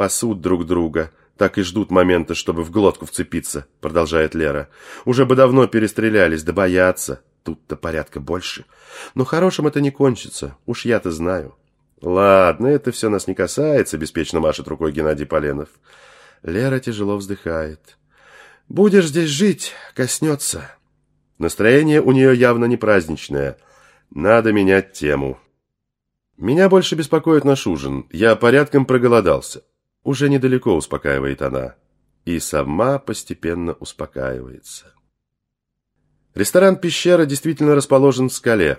Пасут друг друга, так и ждут момента, чтобы в глотку вцепиться, продолжает Лера. Уже бы давно перестрелялись, да боятся. Тут-то порядка больше. Но хорошим это не кончится, уж я-то знаю. Ладно, это все нас не касается, беспечно машет рукой Геннадий Поленов. Лера тяжело вздыхает. Будешь здесь жить, коснется. Настроение у нее явно не праздничное. Надо менять тему. Меня больше беспокоит наш ужин. Я порядком проголодался. Уже недалеко успокаивает она. И сама постепенно успокаивается. Ресторан «Пещера» действительно расположен в скале.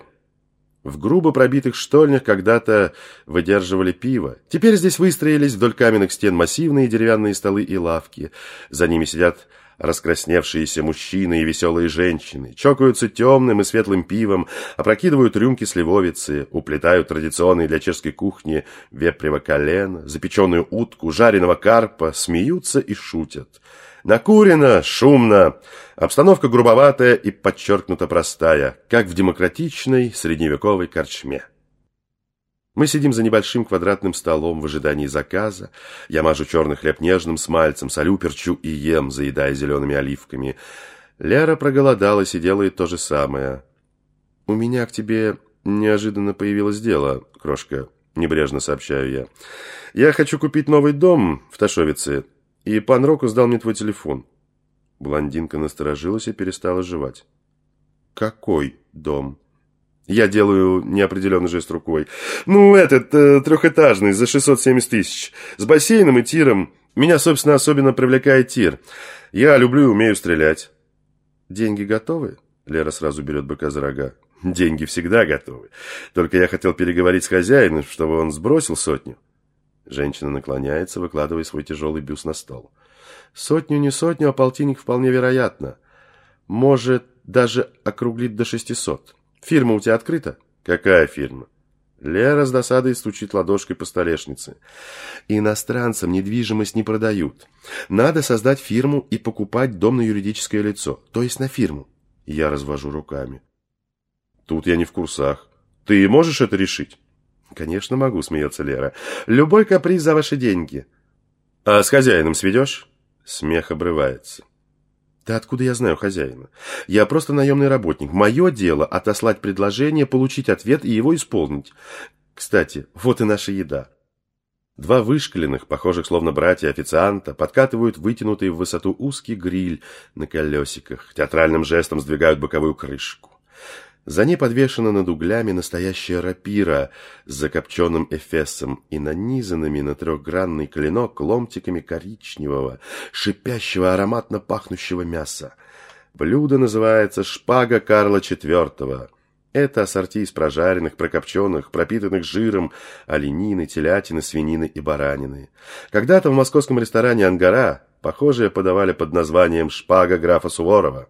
В грубо пробитых штольнях когда-то выдерживали пиво. Теперь здесь выстроились вдоль каменных стен массивные деревянные столы и лавки. За ними сидят раскрасневшиеся мужчины и веселые женщины, чокаются темным и светлым пивом, опрокидывают рюмки сливовицы, уплетают традиционные для чешской кухни вепрево колено, запеченную утку, жареного карпа, смеются и шутят. Накурено, шумно, обстановка грубоватая и подчеркнуто простая, как в демократичной средневековой корчме. Мы сидим за небольшим квадратным столом в ожидании заказа. Я мажу черный хлеб нежным смальцем, солю, перчу и ем, заедая зелеными оливками. Лера проголодалась и делает то же самое. «У меня к тебе неожиданно появилось дело, крошка», — небрежно сообщаю я. «Я хочу купить новый дом в Ташовице, и пан Року сдал мне твой телефон». Блондинка насторожилась и перестала жевать. «Какой дом?» Я делаю неопределенный жест рукой. Ну, этот, э, трехэтажный, за 670 тысяч. С бассейном и тиром. Меня, собственно, особенно привлекает тир. Я люблю и умею стрелять. Деньги готовы? Лера сразу берет быка за рога. Деньги всегда готовы. Только я хотел переговорить с хозяином, чтобы он сбросил сотню. Женщина наклоняется, выкладывая свой тяжелый бюст на стол. Сотню не сотню, а полтинник вполне вероятно. Может, даже округлить до шестисот. Фирма у тебя открыта? Какая фирма? Лера с досадой стучит ладошкой по столешнице. Иностранцам недвижимость не продают. Надо создать фирму и покупать дом на юридическое лицо, то есть на фирму. Я развожу руками. Тут я не в курсах. Ты можешь это решить? Конечно могу, смеется Лера. Любой каприз за ваши деньги. А с хозяином сведешь? Смех обрывается. Да откуда я знаю хозяина? Я просто наемный работник. Мое дело отослать предложение, получить ответ и его исполнить. Кстати, вот и наша еда. Два вышкаленных, похожих словно братья официанта, подкатывают вытянутый в высоту узкий гриль на колесиках, театральным жестом сдвигают боковую крышку. За ней подвешена над углями настоящая рапира с закопченным эфесом и нанизанными на трехгранный клинок ломтиками коричневого, шипящего ароматно пахнущего мяса. Блюдо называется «Шпага Карла IV». Это ассорти из прожаренных, прокопченных, пропитанных жиром оленины, телятины, свинины и баранины. Когда-то в московском ресторане «Ангара» похожее подавали под названием «Шпага графа Суворова».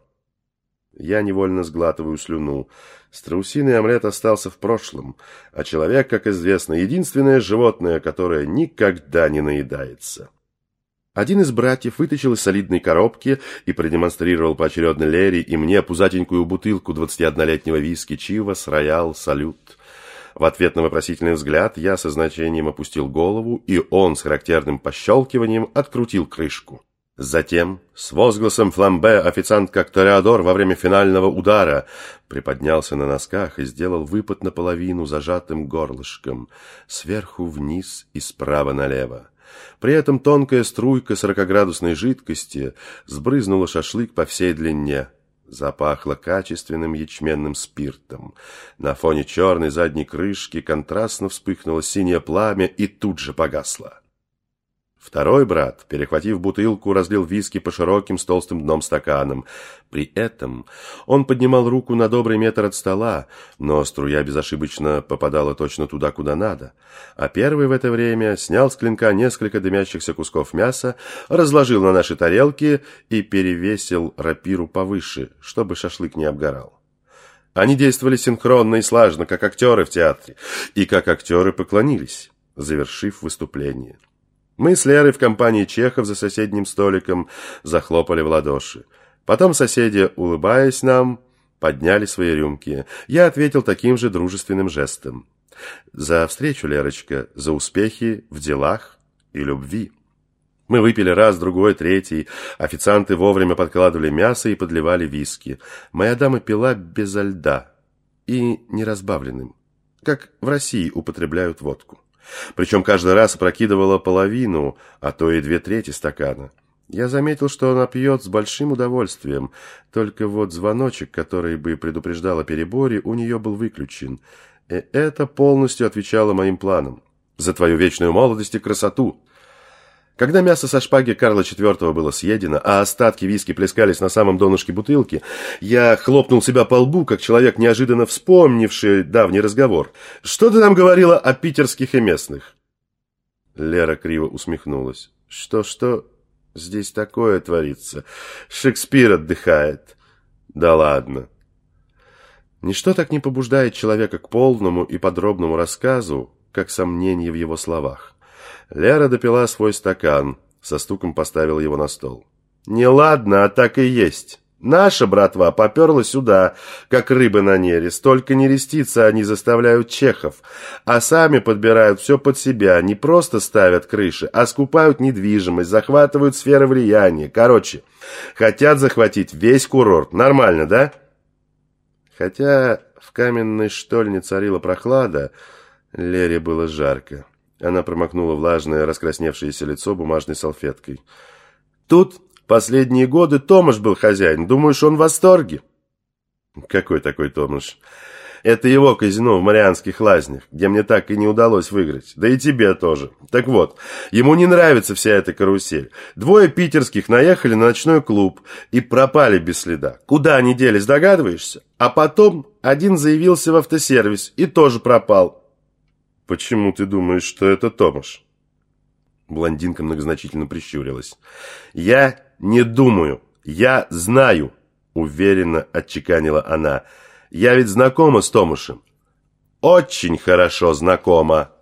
Я невольно сглатываю слюну. Страусиный омлет остался в прошлом, а человек, как известно, единственное животное, которое никогда не наедается. Один из братьев вытащил из солидной коробки и продемонстрировал поочередно Лере и мне пузатенькую бутылку 21-летнего виски Чивас Роял Салют. В ответ на вопросительный взгляд я со значением опустил голову, и он с характерным пощелкиванием открутил крышку. Затем, с возгласом фламбе, официант, как Тореадор во время финального удара, приподнялся на носках и сделал выпад наполовину зажатым горлышком, сверху вниз и справа налево. При этом тонкая струйка сорокоградусной жидкости сбрызнула шашлык по всей длине. Запахло качественным ячменным спиртом. На фоне черной задней крышки контрастно вспыхнуло синее пламя и тут же погасло. Второй брат, перехватив бутылку, разлил виски по широким с толстым дном стаканам. При этом он поднимал руку на добрый метр от стола, но струя безошибочно попадала точно туда, куда надо. А первый в это время снял с клинка несколько дымящихся кусков мяса, разложил на наши тарелки и перевесил рапиру повыше, чтобы шашлык не обгорал. Они действовали синхронно и слажно, как актеры в театре, и как актеры поклонились, завершив выступление. Мы с Лерой в компании чехов за соседним столиком захлопали в ладоши. Потом соседи, улыбаясь нам, подняли свои рюмки. Я ответил таким же дружественным жестом. За встречу, Лерочка, за успехи в делах и любви. Мы выпили раз, другой, третий. Официанты вовремя подкладывали мясо и подливали виски. Моя дама пила безо льда и неразбавленным, как в России употребляют водку. Причем каждый раз опрокидывала половину, а то и две трети стакана. Я заметил, что она пьет с большим удовольствием, только вот звоночек, который бы предупреждал о переборе, у нее был выключен. И это полностью отвечало моим планам. За твою вечную молодость и красоту. Когда мясо со шпаги Карла IV было съедено, а остатки виски плескались на самом донышке бутылки, я хлопнул себя по лбу, как человек, неожиданно вспомнивший давний разговор. «Что ты нам говорила о питерских и местных?» Лера криво усмехнулась. «Что-что? Здесь такое творится. Шекспир отдыхает». «Да ладно». Ничто так не побуждает человека к полному и подробному рассказу, как сомнение в его словах. Лера допила свой стакан, со стуком поставила его на стол. «Не ладно, а так и есть. Наша братва поперла сюда, как рыбы на нерест. Только не реститься они заставляют чехов, а сами подбирают все под себя, не просто ставят крыши, а скупают недвижимость, захватывают сферы влияния. Короче, хотят захватить весь курорт. Нормально, да?» Хотя в каменной штольне царила прохлада, Лере было жарко. Она промокнула влажное, раскрасневшееся лицо бумажной салфеткой. «Тут последние годы Томаш был хозяин. Думаешь, он в восторге?» «Какой такой Томаш?» «Это его казино в Марианских лазнях, где мне так и не удалось выиграть. Да и тебе тоже. Так вот, ему не нравится вся эта карусель. Двое питерских наехали на ночной клуб и пропали без следа. Куда они делись, догадываешься? А потом один заявился в автосервис и тоже пропал». «Почему ты думаешь, что это Томаш?» Блондинка многозначительно прищурилась. «Я не думаю, я знаю», — уверенно отчеканила она. «Я ведь знакома с Томашем. Очень хорошо знакома».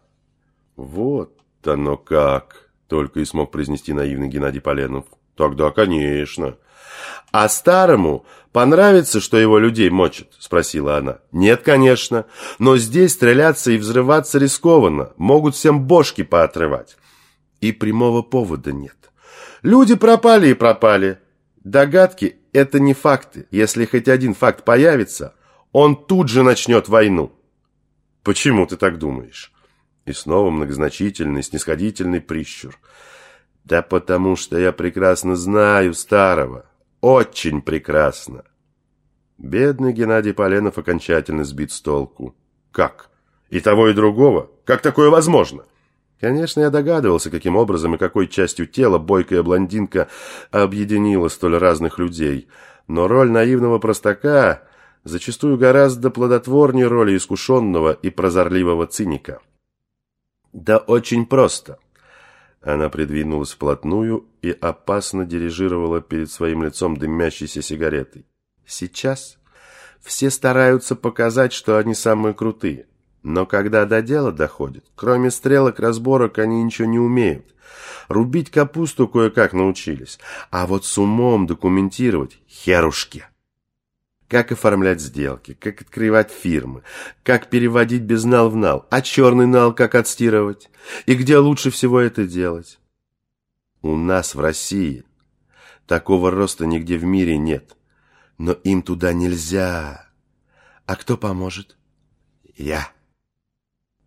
«Вот оно как!» — только и смог произнести наивный Геннадий Поленов. «Тогда, конечно». «А старому понравится, что его людей мочат?» – спросила она. «Нет, конечно. Но здесь стреляться и взрываться рискованно. Могут всем бошки поотрывать. И прямого повода нет. Люди пропали и пропали. Догадки – это не факты. Если хоть один факт появится, он тут же начнет войну». «Почему ты так думаешь?» И снова многозначительный, снисходительный прищур. «Да потому что я прекрасно знаю старого» очень прекрасно. Бедный Геннадий Поленов окончательно сбит с толку. Как? И того, и другого? Как такое возможно? Конечно, я догадывался, каким образом и какой частью тела бойкая блондинка объединила столь разных людей. Но роль наивного простака зачастую гораздо плодотворнее роли искушенного и прозорливого циника. Да очень просто. Она придвинулась вплотную и опасно дирижировала перед своим лицом дымящейся сигаретой. Сейчас все стараются показать, что они самые крутые. Но когда до дела доходит, кроме стрелок разборок они ничего не умеют. Рубить капусту кое-как научились, а вот с умом документировать – херушки как оформлять сделки, как открывать фирмы, как переводить безнал в нал, а черный нал как отстирывать, и где лучше всего это делать. У нас в России такого роста нигде в мире нет, но им туда нельзя. А кто поможет? Я.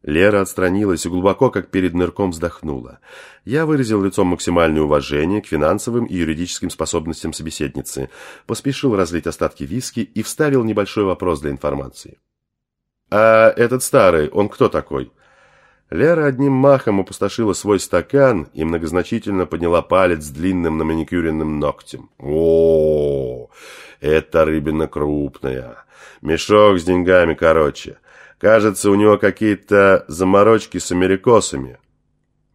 Лера отстранилась и глубоко, как перед нырком, вздохнула. Я выразил лицом максимальное уважение к финансовым и юридическим способностям собеседницы, поспешил разлить остатки виски и вставил небольшой вопрос для информации. «А этот старый, он кто такой?» Лера одним махом опустошила свой стакан и многозначительно подняла палец с длинным на маникюренным ногтем. о, -о, это рыбина крупная. Мешок с деньгами короче. Кажется, у него какие-то заморочки с америкосами.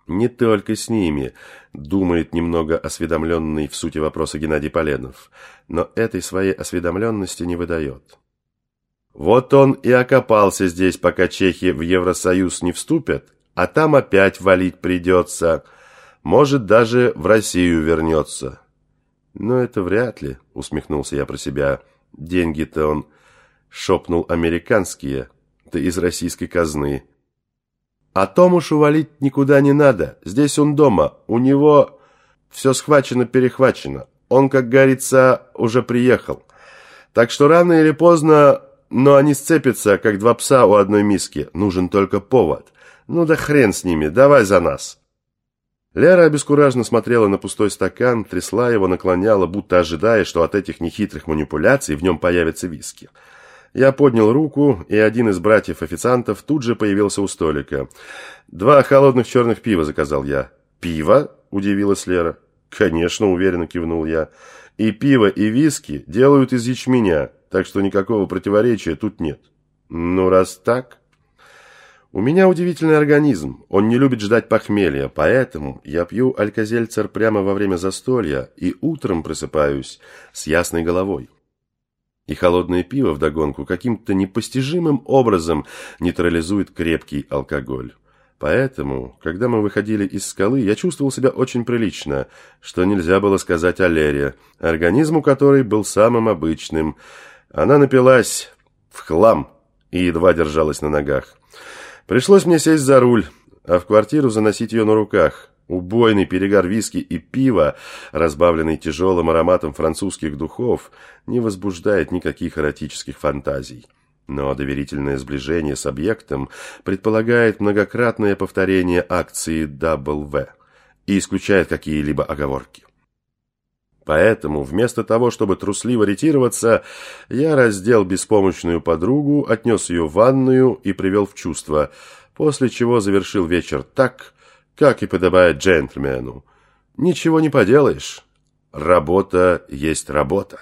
Не только с ними, думает немного осведомленный в сути вопроса Геннадий Поленов, но этой своей осведомленности не выдает. Вот он и окопался здесь, пока чехи в Евросоюз не вступят, а там опять валить придется. Может, даже в Россию вернется. Но это вряд ли, усмехнулся я про себя. Деньги-то он шепнул американские, да из российской казны. А Томушу валить никуда не надо, здесь он дома, у него... Все схвачено-перехвачено. Он, как говорится, уже приехал. Так что рано или поздно, но они сцепятся, как два пса у одной миски. Нужен только повод. Ну да хрен с ними, давай за нас. Лера обескураженно смотрела на пустой стакан, трясла его, наклоняла, будто ожидая, что от этих нехитрых манипуляций в нем появится виски. Я поднял руку, и один из братьев-официантов тут же появился у столика. «Два холодных черных пива», — заказал я. «Пиво?» — удивилась Лера. «Конечно», — уверенно кивнул я. «И пиво, и виски делают из ячменя, так что никакого противоречия тут нет». «Ну, раз так...» «У меня удивительный организм, он не любит ждать похмелья, поэтому я пью алькозельцер прямо во время застолья и утром просыпаюсь с ясной головой». И холодное пиво вдогонку каким-то непостижимым образом нейтрализует крепкий алкоголь. Поэтому, когда мы выходили из скалы, я чувствовал себя очень прилично, что нельзя было сказать о Лере, организму которой был самым обычным. Она напилась в хлам и едва держалась на ногах. Пришлось мне сесть за руль, а в квартиру заносить ее на руках. Убойный перегар виски и пива, разбавленный тяжелым ароматом французских духов, не возбуждает никаких эротических фантазий. Но доверительное сближение с объектом предполагает многократное повторение акции W и исключает какие-либо оговорки. Поэтому, вместо того, чтобы трусливо ретироваться, я раздел беспомощную подругу, отнес ее в ванную и привел в чувство, после чего завершил вечер так, как и подобает джентльмену. Ничего не поделаешь. Работа есть работа.